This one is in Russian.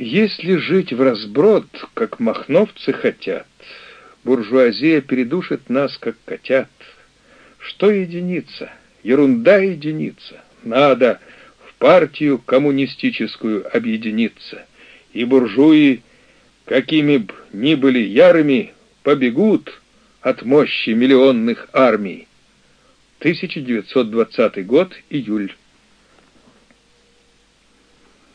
Если жить в разброд, как махновцы хотят, буржуазия передушит нас, как котят. Что единица? Ерунда единица. Надо в партию коммунистическую объединиться, и буржуи, какими б ни были ярыми, побегут от мощи миллионных армий. 1920 год, июль.